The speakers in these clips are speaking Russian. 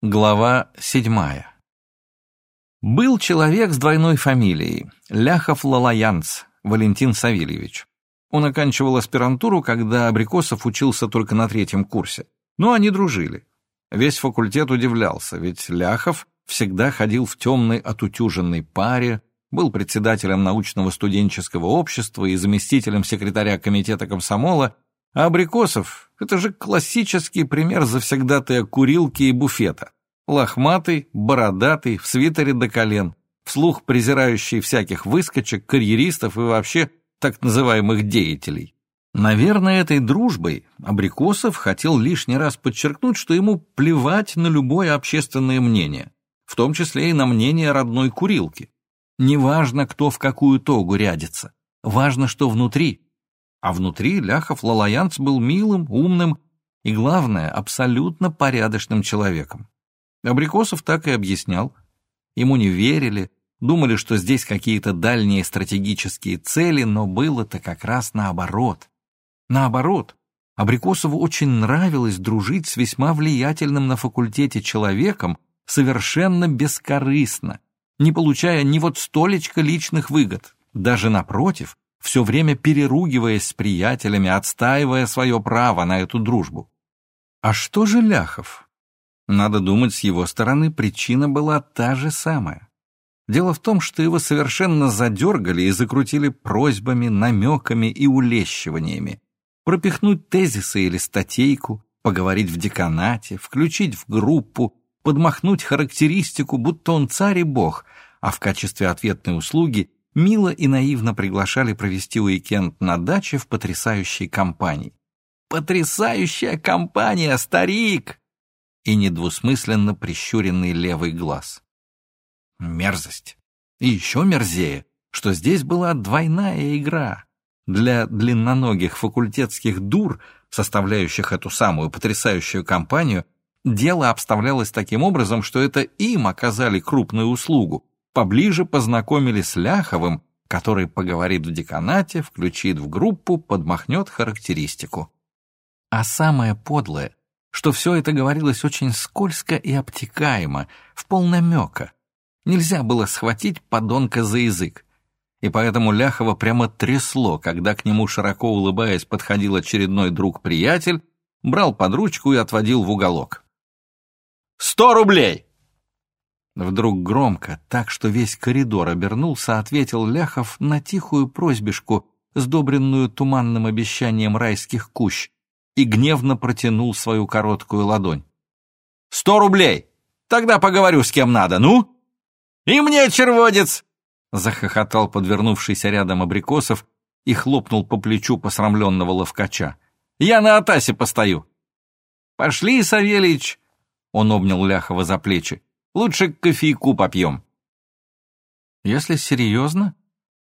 Глава седьмая. Был человек с двойной фамилией – Ляхов Лалаянц Валентин Савельевич. Он оканчивал аспирантуру, когда Абрикосов учился только на третьем курсе. Но они дружили. Весь факультет удивлялся, ведь Ляхов всегда ходил в темной отутюженной паре, был председателем научного студенческого общества и заместителем секретаря комитета комсомола, а Абрикосов это же классический пример завсегдатая курилки и буфета. Лохматый, бородатый, в свитере до колен, вслух презирающий всяких выскочек, карьеристов и вообще так называемых деятелей. Наверное, этой дружбой Абрикосов хотел лишний раз подчеркнуть, что ему плевать на любое общественное мнение, в том числе и на мнение родной курилки. Неважно, кто в какую тогу рядится, важно, что внутри – а внутри Ляхов Лалаянц был милым, умным и, главное, абсолютно порядочным человеком. Абрикосов так и объяснял. Ему не верили, думали, что здесь какие-то дальние стратегические цели, но было-то как раз наоборот. Наоборот, Абрикосову очень нравилось дружить с весьма влиятельным на факультете человеком совершенно бескорыстно, не получая ни вот столечко личных выгод, даже напротив, все время переругиваясь с приятелями, отстаивая свое право на эту дружбу. А что же Ляхов? Надо думать, с его стороны причина была та же самая. Дело в том, что его совершенно задергали и закрутили просьбами, намеками и улещиваниями. Пропихнуть тезисы или статейку, поговорить в деканате, включить в группу, подмахнуть характеристику, будто он царь и бог, а в качестве ответной услуги мило и наивно приглашали провести уикенд на даче в потрясающей компании. «Потрясающая компания, старик!» И недвусмысленно прищуренный левый глаз. Мерзость. И еще мерзее, что здесь была двойная игра. Для длинноногих факультетских дур, составляющих эту самую потрясающую компанию, дело обставлялось таким образом, что это им оказали крупную услугу, поближе познакомились с Ляховым, который поговорит в деканате, включит в группу, подмахнет характеристику. А самое подлое, что все это говорилось очень скользко и обтекаемо, в полнамека. Нельзя было схватить подонка за язык. И поэтому Ляхова прямо трясло, когда к нему, широко улыбаясь, подходил очередной друг-приятель, брал под ручку и отводил в уголок. «Сто рублей!» Вдруг громко, так что весь коридор обернулся, ответил Ляхов на тихую просьбишку, сдобренную туманным обещанием райских кущ, и гневно протянул свою короткую ладонь. «Сто рублей! Тогда поговорю с кем надо, ну!» «И мне, черводец!» — захохотал подвернувшийся рядом абрикосов и хлопнул по плечу посрамленного ловкача. «Я на Атасе постою!» «Пошли, Савельич!» — он обнял Ляхова за плечи. Лучше кофейку попьем». Если серьезно,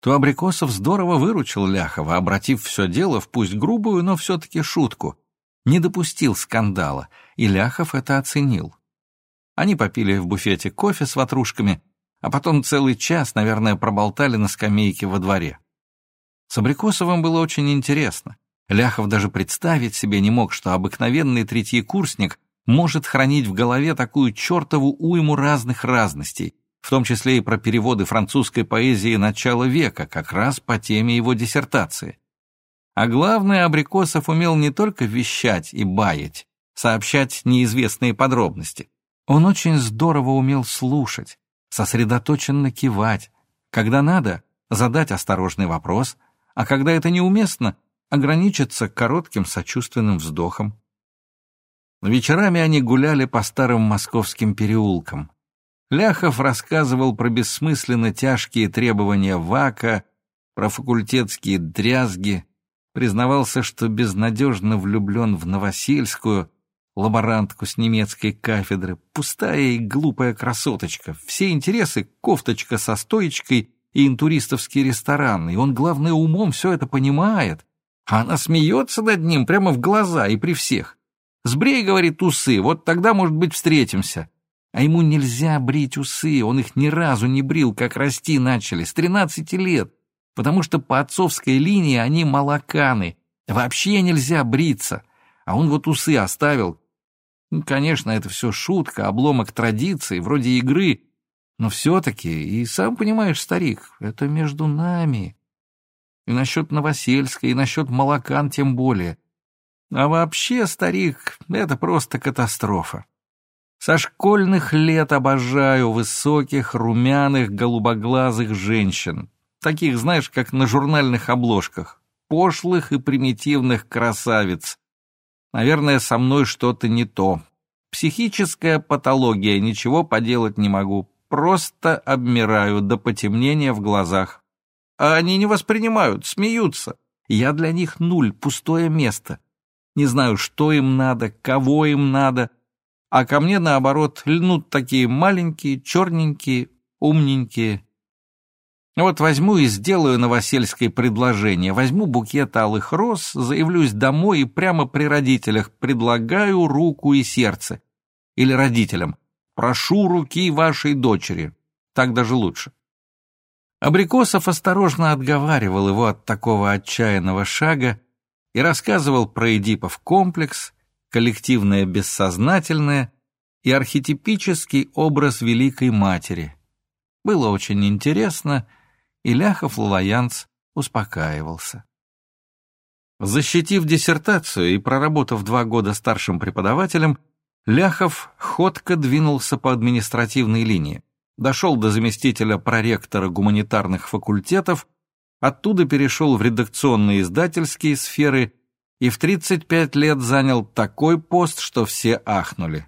то Абрикосов здорово выручил Ляхова, обратив все дело в пусть грубую, но все-таки шутку. Не допустил скандала, и Ляхов это оценил. Они попили в буфете кофе с ватрушками, а потом целый час, наверное, проболтали на скамейке во дворе. С Абрикосовым было очень интересно. Ляхов даже представить себе не мог, что обыкновенный третий курсник может хранить в голове такую чертову уйму разных разностей, в том числе и про переводы французской поэзии начала века, как раз по теме его диссертации. А главное, Абрикосов умел не только вещать и баять, сообщать неизвестные подробности. Он очень здорово умел слушать, сосредоточенно кивать, когда надо задать осторожный вопрос, а когда это неуместно, ограничиться коротким сочувственным вздохом. Вечерами они гуляли по старым московским переулкам. Ляхов рассказывал про бессмысленно тяжкие требования ВАКа, про факультетские дрязги, признавался, что безнадежно влюблен в Новосельскую, лаборантку с немецкой кафедры, пустая и глупая красоточка, все интересы — кофточка со стоечкой и интуристовский ресторан, и он, главное, умом все это понимает, а она смеется над ним прямо в глаза и при всех. Сбрей, говорит, усы, вот тогда, может быть, встретимся. А ему нельзя брить усы, он их ни разу не брил, как расти начали, с тринадцати лет, потому что по отцовской линии они молоканы, вообще нельзя бриться. А он вот усы оставил. Конечно, это все шутка, обломок традиции, вроде игры, но все-таки, и сам понимаешь, старик, это между нами. И насчет Новосельска, и насчет Молокан тем более. А вообще, старик, это просто катастрофа. Со школьных лет обожаю высоких, румяных, голубоглазых женщин. Таких, знаешь, как на журнальных обложках. Пошлых и примитивных красавиц. Наверное, со мной что-то не то. Психическая патология, ничего поделать не могу. Просто обмираю до потемнения в глазах. А они не воспринимают, смеются. Я для них нуль, пустое место. Не знаю, что им надо, кого им надо — а ко мне, наоборот, льнут такие маленькие, черненькие, умненькие. Вот возьму и сделаю новосельское предложение, возьму букет алых роз, заявлюсь домой и прямо при родителях предлагаю руку и сердце. Или родителям, прошу руки вашей дочери. Так даже лучше. Абрикосов осторожно отговаривал его от такого отчаянного шага и рассказывал про Эдипов комплекс, коллективное бессознательное и архетипический образ Великой Матери. Было очень интересно, и Ляхов Лалаянц успокаивался. Защитив диссертацию и проработав два года старшим преподавателем, Ляхов ходко двинулся по административной линии, дошел до заместителя проректора гуманитарных факультетов, оттуда перешел в редакционные издательские сферы и в 35 лет занял такой пост, что все ахнули.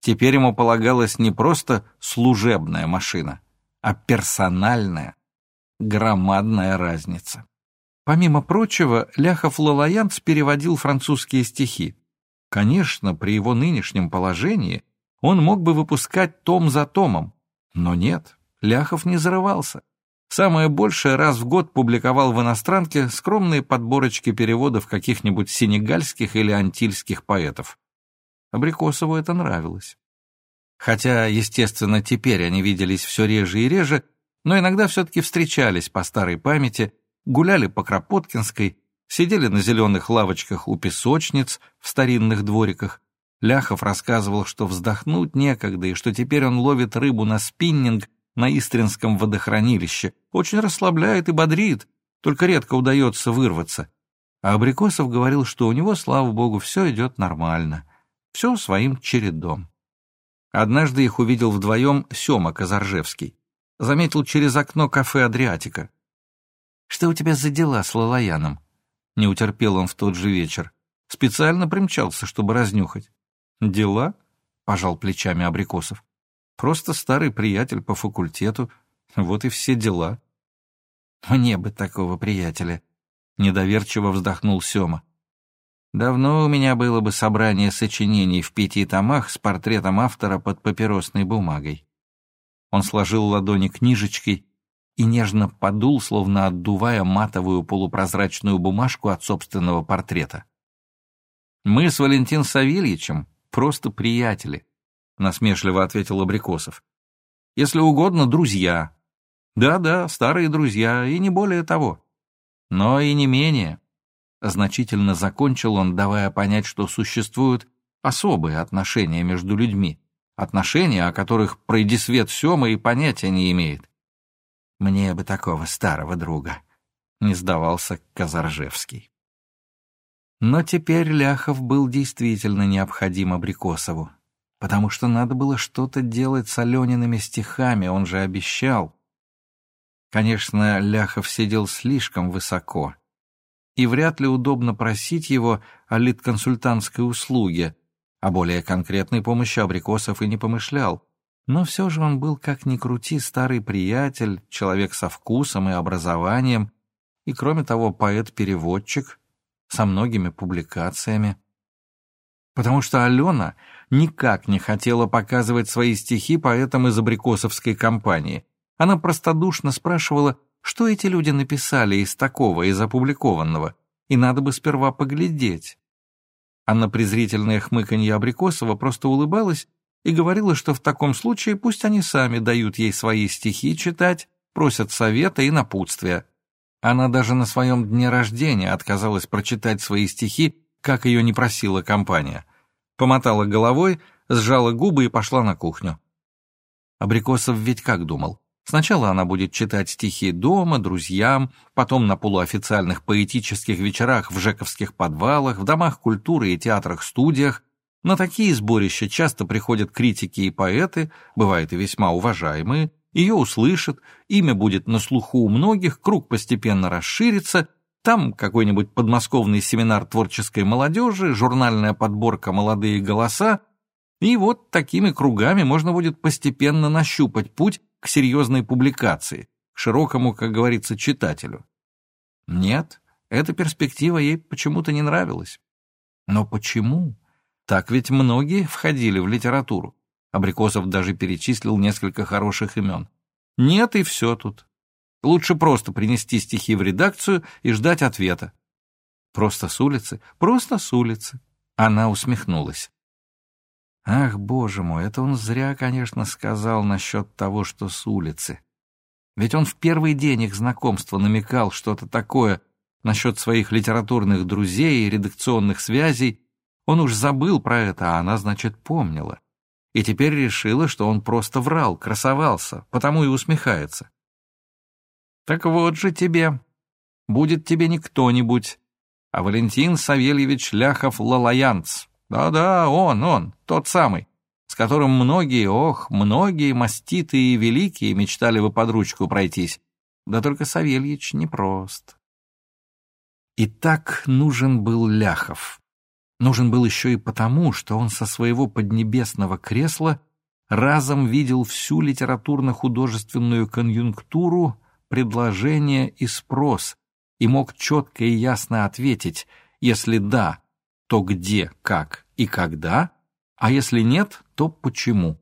Теперь ему полагалась не просто служебная машина, а персональная. Громадная разница. Помимо прочего, Ляхов Лалаянц переводил французские стихи. Конечно, при его нынешнем положении он мог бы выпускать том за томом, но нет, Ляхов не зарывался. Самое большее раз в год публиковал в иностранке скромные подборочки переводов каких-нибудь сенегальских или антильских поэтов. Абрикосову это нравилось. Хотя, естественно, теперь они виделись все реже и реже, но иногда все-таки встречались по старой памяти, гуляли по Кропоткинской, сидели на зеленых лавочках у песочниц в старинных двориках. Ляхов рассказывал, что вздохнуть некогда, и что теперь он ловит рыбу на спиннинг на Истринском водохранилище. Очень расслабляет и бодрит, только редко удается вырваться. А Абрикосов говорил, что у него, слава богу, все идет нормально. Все своим чередом. Однажды их увидел вдвоем Сема Казаржевский. Заметил через окно кафе «Адриатика». «Что у тебя за дела с Лалаяном?» Не утерпел он в тот же вечер. Специально примчался, чтобы разнюхать. «Дела?» — пожал плечами Абрикосов. Просто старый приятель по факультету. Вот и все дела. Мне бы такого приятеля. Недоверчиво вздохнул Сёма. Давно у меня было бы собрание сочинений в пяти томах с портретом автора под папиросной бумагой. Он сложил ладони книжечкой и нежно подул, словно отдувая матовую полупрозрачную бумажку от собственного портрета. Мы с Валентином Савельичем просто приятели. — насмешливо ответил Абрикосов. «Если угодно, друзья. Да-да, старые друзья, и не более того. Но и не менее». Значительно закончил он, давая понять, что существуют особые отношения между людьми, отношения, о которых пройди свет Сема и понятия не имеет. «Мне бы такого старого друга», — не сдавался Казаржевский. Но теперь Ляхов был действительно необходим Абрикосову потому что надо было что-то делать с Алениными стихами, он же обещал. Конечно, Ляхов сидел слишком высоко, и вряд ли удобно просить его о литконсультантской услуге, а более конкретной помощи Абрикосов и не помышлял. Но все же он был, как ни крути, старый приятель, человек со вкусом и образованием, и, кроме того, поэт-переводчик со многими публикациями. Потому что Алена никак не хотела показывать свои стихи поэтам из абрикосовской компании. Она простодушно спрашивала, что эти люди написали из такого, из опубликованного, и надо бы сперва поглядеть. А на презрительное хмыканье Абрикосова просто улыбалась и говорила, что в таком случае пусть они сами дают ей свои стихи читать, просят совета и напутствия. Она даже на своем дне рождения отказалась прочитать свои стихи, как ее не просила компания — Помотала головой, сжала губы и пошла на кухню. Абрикосов ведь как думал? Сначала она будет читать стихи дома, друзьям, потом на полуофициальных поэтических вечерах в жековских подвалах, в домах культуры и театрах-студиях. На такие сборища часто приходят критики и поэты, бывает и весьма уважаемые, ее услышат, имя будет на слуху у многих, круг постепенно расширится, там какой-нибудь подмосковный семинар творческой молодежи, журнальная подборка «Молодые голоса», и вот такими кругами можно будет постепенно нащупать путь к серьезной публикации, к широкому, как говорится, читателю. Нет, эта перспектива ей почему-то не нравилась. Но почему? Так ведь многие входили в литературу. Абрикосов даже перечислил несколько хороших имен. Нет, и все тут. Лучше просто принести стихи в редакцию и ждать ответа. Просто с улицы, просто с улицы. Она усмехнулась. Ах, боже мой, это он зря, конечно, сказал насчет того, что с улицы. Ведь он в первый день их знакомства намекал что-то такое насчет своих литературных друзей и редакционных связей. Он уж забыл про это, а она, значит, помнила. И теперь решила, что он просто врал, красовался, потому и усмехается. Так вот же тебе. Будет тебе не кто-нибудь, а Валентин Савельевич Ляхов-Лалаянц, да-да, он, он, тот самый, с которым многие, ох, многие маститые и великие мечтали бы под ручку пройтись. Да только Савельич непрост. И так нужен был Ляхов. Нужен был еще и потому, что он со своего поднебесного кресла разом видел всю литературно-художественную конъюнктуру, предложение и спрос, и мог четко и ясно ответить, если да, то где, как и когда, а если нет, то почему,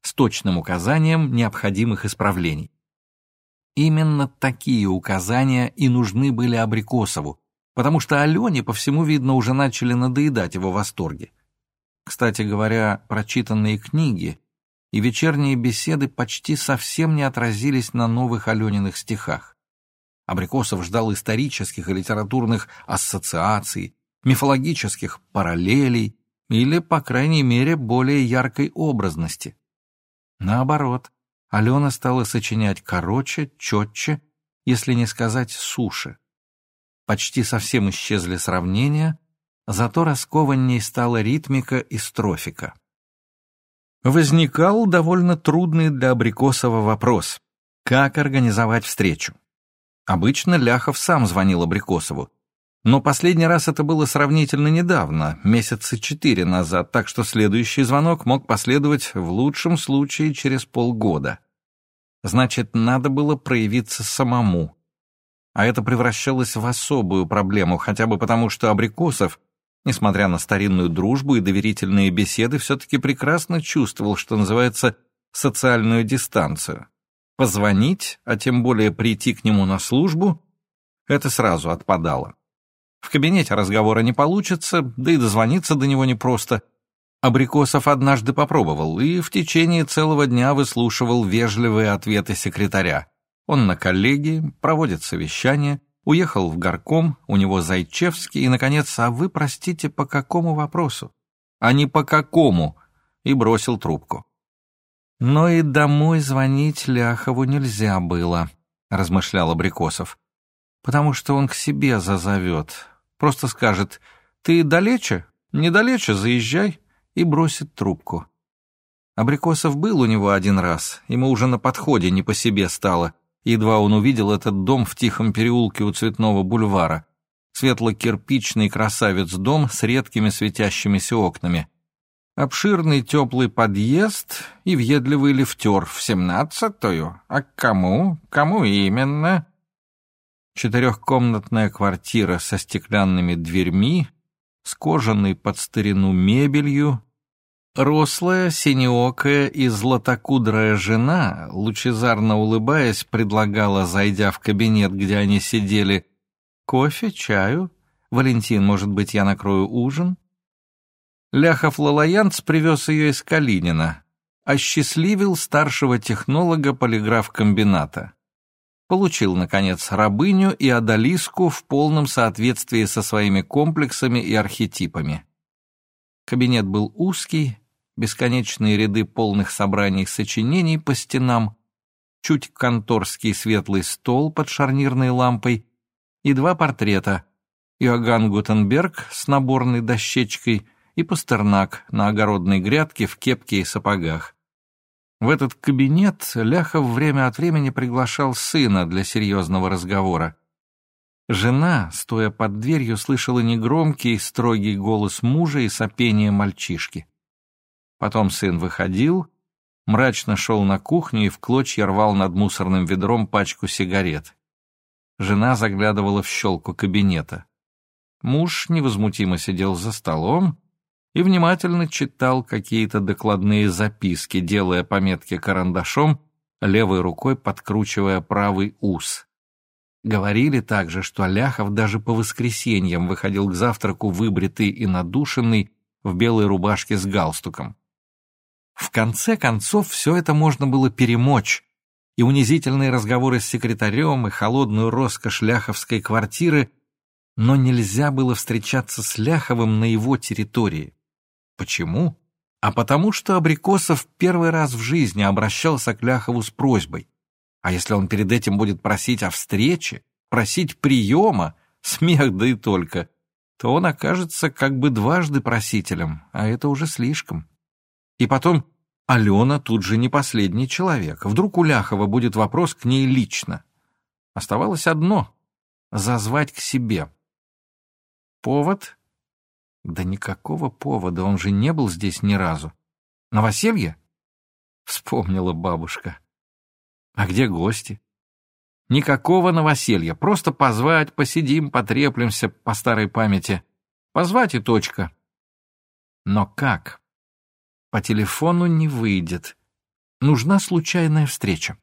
с точным указанием необходимых исправлений. Именно такие указания и нужны были Абрикосову, потому что Алене, по всему видно, уже начали надоедать его восторги. Кстати говоря, прочитанные книги и вечерние беседы почти совсем не отразились на новых Алениных стихах. Абрикосов ждал исторических и литературных ассоциаций, мифологических параллелей или, по крайней мере, более яркой образности. Наоборот, Алена стала сочинять короче, четче, если не сказать суше. Почти совсем исчезли сравнения, зато раскованней стала ритмика и строфика. Возникал довольно трудный для Абрикосова вопрос — как организовать встречу? Обычно Ляхов сам звонил Абрикосову, но последний раз это было сравнительно недавно, месяца четыре назад, так что следующий звонок мог последовать в лучшем случае через полгода. Значит, надо было проявиться самому. А это превращалось в особую проблему, хотя бы потому, что Абрикосов, несмотря на старинную дружбу и доверительные беседы, все-таки прекрасно чувствовал, что называется, социальную дистанцию. Позвонить, а тем более прийти к нему на службу, это сразу отпадало. В кабинете разговора не получится, да и дозвониться до него непросто. Абрикосов однажды попробовал и в течение целого дня выслушивал вежливые ответы секретаря. Он на коллегии, проводит совещание, уехал в горком, у него Зайчевский, и, наконец, а вы, простите, по какому вопросу? А не по какому, и бросил трубку. Но и домой звонить Ляхову нельзя было, размышлял Абрикосов, потому что он к себе зазовет, Просто скажет «Ты далече? Недалече, заезжай» и бросит трубку. Абрикосов был у него один раз, ему уже на подходе не по себе стало, едва он увидел этот дом в тихом переулке у Цветного бульвара. Светло-кирпичный красавец-дом с редкими светящимися окнами. Обширный теплый подъезд и въедливый лифтер в семнадцатую. А кому? Кому именно? Четырехкомнатная квартира со стеклянными дверьми, с кожаной под старину мебелью, рослая, синеокая и златокудрая жена, лучезарно улыбаясь, предлагала, зайдя в кабинет, где они сидели, кофе, чаю. Валентин, может быть, я накрою ужин? Ляхов Лалаянц привез ее из Калинина, осчастливил старшего технолога полиграф-комбината получил, наконец, рабыню и одолиску в полном соответствии со своими комплексами и архетипами. Кабинет был узкий, бесконечные ряды полных собраний сочинений по стенам, чуть конторский светлый стол под шарнирной лампой и два портрета — Иоганн Гутенберг с наборной дощечкой и Пастернак на огородной грядке в кепке и сапогах. В этот кабинет Ляхов время от времени приглашал сына для серьезного разговора. Жена, стоя под дверью, слышала негромкий, строгий голос мужа и сопение мальчишки. Потом сын выходил, мрачно шел на кухню и в клочья рвал над мусорным ведром пачку сигарет. Жена заглядывала в щелку кабинета. Муж невозмутимо сидел за столом и внимательно читал какие-то докладные записки, делая пометки карандашом, левой рукой подкручивая правый ус. Говорили также, что Ляхов даже по воскресеньям выходил к завтраку выбритый и надушенный в белой рубашке с галстуком. В конце концов, все это можно было перемочь, и унизительные разговоры с секретарем, и холодную роскошь ляховской квартиры, но нельзя было встречаться с Ляховым на его территории. Почему? А потому что Абрикосов первый раз в жизни обращался к Ляхову с просьбой. А если он перед этим будет просить о встрече, просить приема, смех да и только, то он окажется как бы дважды просителем, а это уже слишком. И потом, Алена тут же не последний человек. Вдруг у Ляхова будет вопрос к ней лично. Оставалось одно — зазвать к себе. Повод? Да никакого повода, он же не был здесь ни разу. Новоселье? Вспомнила бабушка. А где гости? Никакого новоселья, просто позвать, посидим, потреплемся по старой памяти. Позвать и точка. Но как? По телефону не выйдет. Нужна случайная встреча.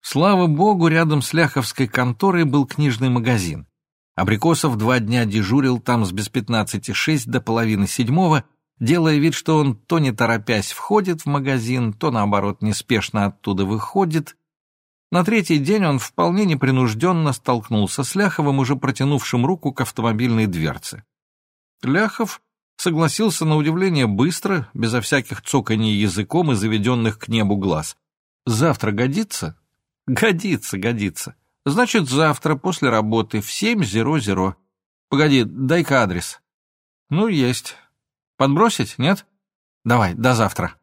Слава богу, рядом с Ляховской конторой был книжный магазин. Абрикосов два дня дежурил там с без пятнадцати шесть до половины седьмого, делая вид, что он то не торопясь входит в магазин, то наоборот неспешно оттуда выходит. На третий день он вполне непринужденно столкнулся с Ляховым, уже протянувшим руку к автомобильной дверце. Ляхов согласился на удивление быстро, безо всяких цоканий языком и заведенных к небу глаз. «Завтра годится?» «Годится, годится. Значит, завтра после работы в семь зеро зеро. Погоди, дай-ка адрес». «Ну, есть. Подбросить, нет? Давай, до завтра.